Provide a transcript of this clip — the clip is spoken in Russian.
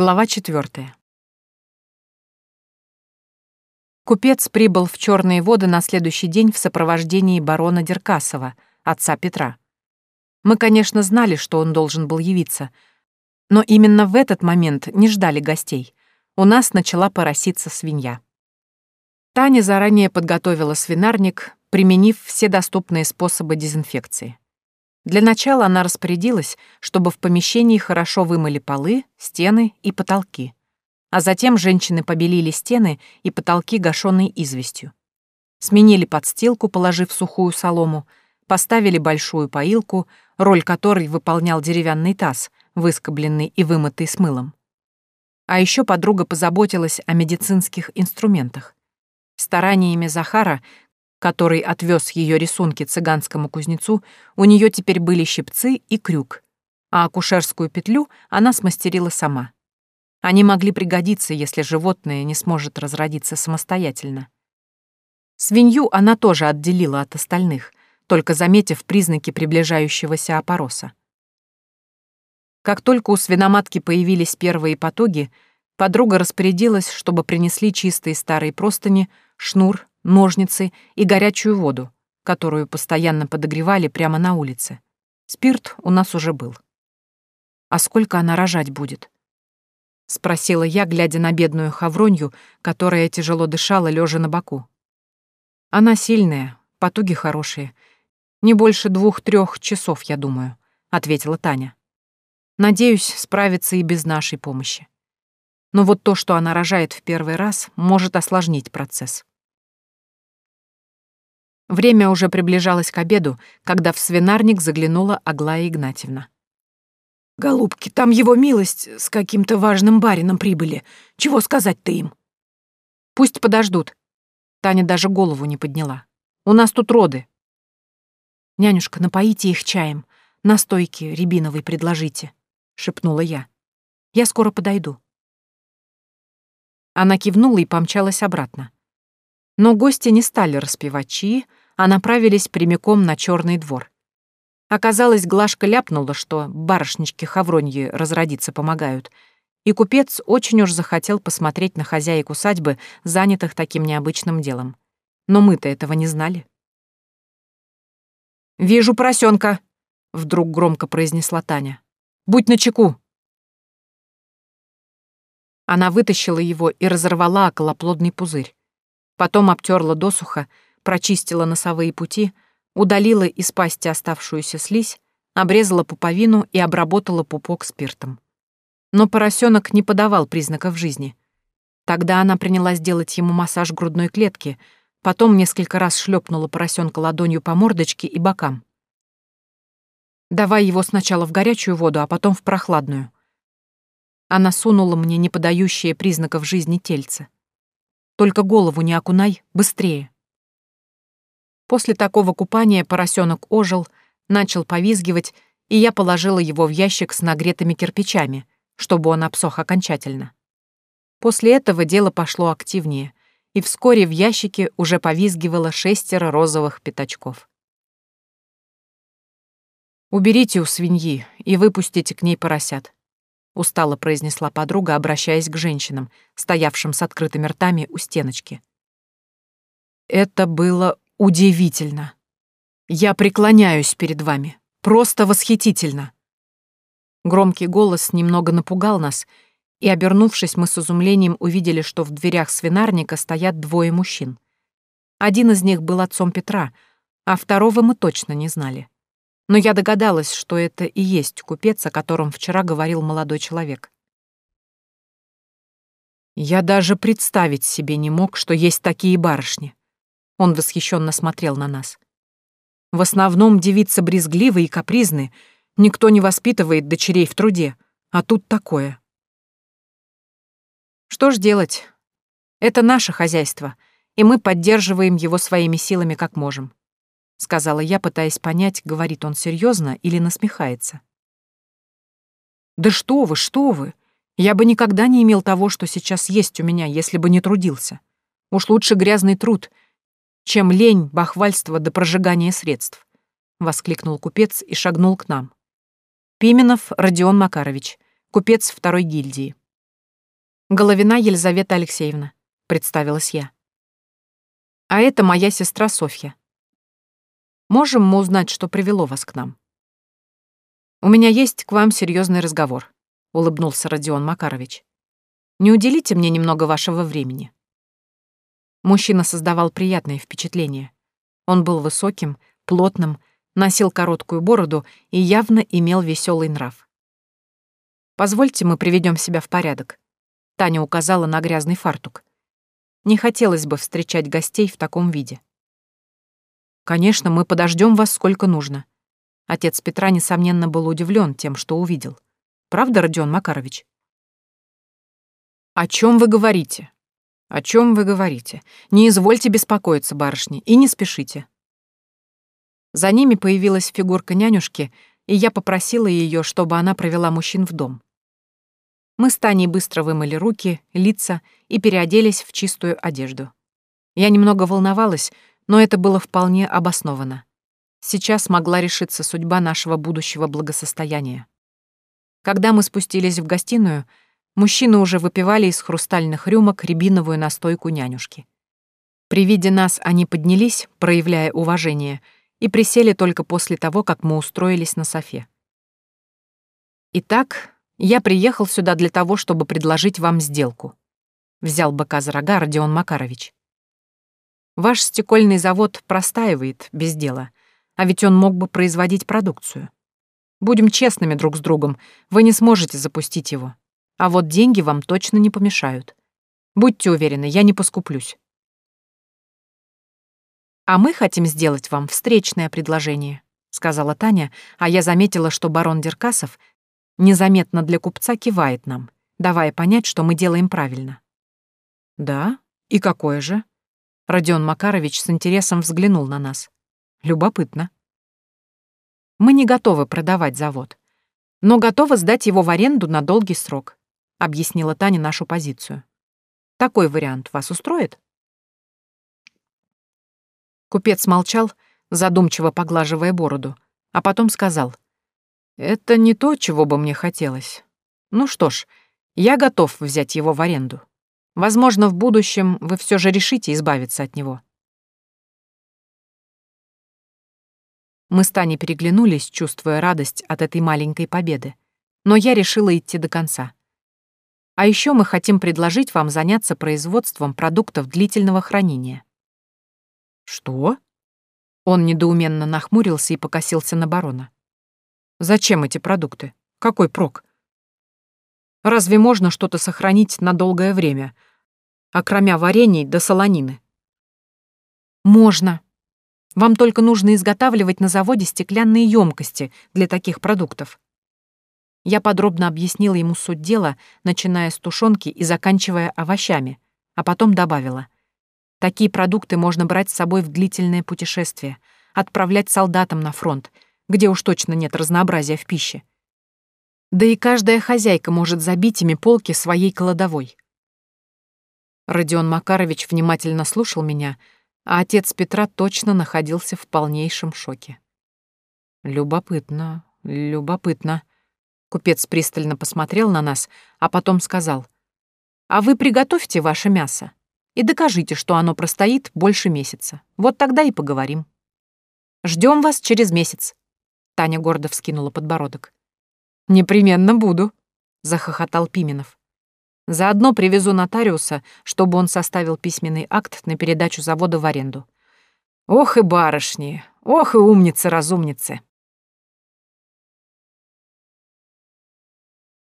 Глава четвертая. Купец прибыл в Черные воды на следующий день в сопровождении барона Деркасова, отца Петра. Мы, конечно, знали, что он должен был явиться, но именно в этот момент не ждали гостей. У нас начала пороситься свинья. Таня заранее подготовила свинарник, применив все доступные способы дезинфекции. Для начала она распорядилась, чтобы в помещении хорошо вымыли полы, стены и потолки. А затем женщины побелили стены и потолки гашеной известью. Сменили подстилку, положив сухую солому, поставили большую поилку, роль которой выполнял деревянный таз, выскобленный и вымытый с мылом. А еще подруга позаботилась о медицинских инструментах. Стараниями Захара который отвез ее рисунки цыганскому кузнецу, у нее теперь были щипцы и крюк, а акушерскую петлю она смастерила сама. Они могли пригодиться, если животное не сможет разродиться самостоятельно. Свинью она тоже отделила от остальных, только заметив признаки приближающегося опороса. Как только у свиноматки появились первые потуги, подруга распорядилась, чтобы принесли чистые старые простыни, шнур, ножницы и горячую воду, которую постоянно подогревали прямо на улице. Спирт у нас уже был. «А сколько она рожать будет?» — спросила я, глядя на бедную хавронью, которая тяжело дышала, лежа на боку. «Она сильная, потуги хорошие. Не больше двух-трех часов, я думаю», — ответила Таня. «Надеюсь, справится и без нашей помощи. Но вот то, что она рожает в первый раз, может осложнить процесс». Время уже приближалось к обеду, когда в свинарник заглянула Аглая Игнатьевна. «Голубки, там его милость с каким-то важным барином прибыли. Чего сказать-то им?» «Пусть подождут». Таня даже голову не подняла. «У нас тут роды». «Нянюшка, напоите их чаем. Настойки рябиновой предложите», — шепнула я. «Я скоро подойду». Она кивнула и помчалась обратно. Но гости не стали распевать чаи, а направились прямиком на черный двор. Оказалось, Глашка ляпнула, что барышнички Хавроньи разродиться помогают, и купец очень уж захотел посмотреть на хозяек усадьбы, занятых таким необычным делом. Но мы-то этого не знали. «Вижу поросенка, вдруг громко произнесла Таня. «Будь начеку!» Она вытащила его и разорвала околоплодный пузырь. Потом обтерла досуха, прочистила носовые пути, удалила из пасти оставшуюся слизь, обрезала пуповину и обработала пупок спиртом. Но поросенок не подавал признаков жизни. Тогда она принялась делать ему массаж грудной клетки, потом несколько раз шлепнула поросенка ладонью по мордочке и бокам. «Давай его сначала в горячую воду, а потом в прохладную». Она сунула мне не подающее признаков жизни тельце. «Только голову не окунай, быстрее». После такого купания поросенок ожил, начал повизгивать, и я положила его в ящик с нагретыми кирпичами, чтобы он обсох окончательно. После этого дело пошло активнее, и вскоре в ящике уже повизгивало шестеро розовых пятачков. «Уберите у свиньи и выпустите к ней поросят», — устало произнесла подруга, обращаясь к женщинам, стоявшим с открытыми ртами у стеночки. Это было Удивительно. Я преклоняюсь перед вами. Просто восхитительно. Громкий голос немного напугал нас, и, обернувшись, мы с изумлением увидели, что в дверях свинарника стоят двое мужчин. Один из них был отцом Петра, а второго мы точно не знали. Но я догадалась, что это и есть купец, о котором вчера говорил молодой человек. Я даже представить себе не мог, что есть такие барышни. Он восхищенно смотрел на нас. В основном девицы брезгливы и капризны, никто не воспитывает дочерей в труде, а тут такое. Что ж делать? Это наше хозяйство, и мы поддерживаем его своими силами как можем, сказала я, пытаясь понять, говорит он серьезно или насмехается. Да что вы, что вы? Я бы никогда не имел того, что сейчас есть у меня, если бы не трудился. Уж лучше грязный труд — чем лень, бахвальство до прожигания средств», — воскликнул купец и шагнул к нам. Пименов Родион Макарович, купец второй гильдии. Головина Елизавета Алексеевна, представилась я. А это моя сестра Софья. Можем мы узнать, что привело вас к нам? У меня есть к вам серьезный разговор, улыбнулся Родион Макарович. Не уделите мне немного вашего времени. Мужчина создавал приятное впечатление. Он был высоким, плотным, носил короткую бороду и явно имел веселый нрав. «Позвольте, мы приведем себя в порядок», — Таня указала на грязный фартук. «Не хотелось бы встречать гостей в таком виде». «Конечно, мы подождем вас сколько нужно». Отец Петра, несомненно, был удивлен тем, что увидел. «Правда, Родион Макарович?» «О чем вы говорите?» «О чем вы говорите? Не извольте беспокоиться, барышни, и не спешите». За ними появилась фигурка нянюшки, и я попросила ее, чтобы она провела мужчин в дом. Мы с Таней быстро вымыли руки, лица и переоделись в чистую одежду. Я немного волновалась, но это было вполне обосновано. Сейчас могла решиться судьба нашего будущего благосостояния. Когда мы спустились в гостиную, Мужчины уже выпивали из хрустальных рюмок рябиновую настойку нянюшки. При виде нас они поднялись, проявляя уважение, и присели только после того, как мы устроились на софе. «Итак, я приехал сюда для того, чтобы предложить вам сделку», — взял быка за рога Родион Макарович. «Ваш стекольный завод простаивает без дела, а ведь он мог бы производить продукцию. Будем честными друг с другом, вы не сможете запустить его, а вот деньги вам точно не помешают. Будьте уверены, я не поскуплюсь. А мы хотим сделать вам встречное предложение, сказала Таня, а я заметила, что барон Деркасов незаметно для купца кивает нам, давая понять, что мы делаем правильно. Да? И какое же? Родион Макарович с интересом взглянул на нас. Любопытно. Мы не готовы продавать завод, но готовы сдать его в аренду на долгий срок. — объяснила Таня нашу позицию. «Такой вариант вас устроит?» Купец молчал, задумчиво поглаживая бороду, а потом сказал. «Это не то, чего бы мне хотелось. Ну что ж, я готов взять его в аренду. Возможно, в будущем вы все же решите избавиться от него». Мы с Таней переглянулись, чувствуя радость от этой маленькой победы, но я решила идти до конца. А еще мы хотим предложить вам заняться производством продуктов длительного хранения». «Что?» Он недоуменно нахмурился и покосился на барона. «Зачем эти продукты? Какой прок? Разве можно что-то сохранить на долгое время, окромя варений до солонины?» «Можно. Вам только нужно изготавливать на заводе стеклянные емкости для таких продуктов. Я подробно объяснила ему суть дела, начиная с тушенки и заканчивая овощами, а потом добавила. Такие продукты можно брать с собой в длительное путешествие, отправлять солдатам на фронт, где уж точно нет разнообразия в пище. Да и каждая хозяйка может забить ими полки своей кладовой. Родион Макарович внимательно слушал меня, а отец Петра точно находился в полнейшем шоке. «Любопытно, любопытно», Купец пристально посмотрел на нас, а потом сказал. «А вы приготовьте ваше мясо и докажите, что оно простоит больше месяца. Вот тогда и поговорим. Ждем вас через месяц». Таня гордо вскинула подбородок. «Непременно буду», — захохотал Пименов. «Заодно привезу нотариуса, чтобы он составил письменный акт на передачу завода в аренду. Ох и барышни, ох и умницы-разумницы!»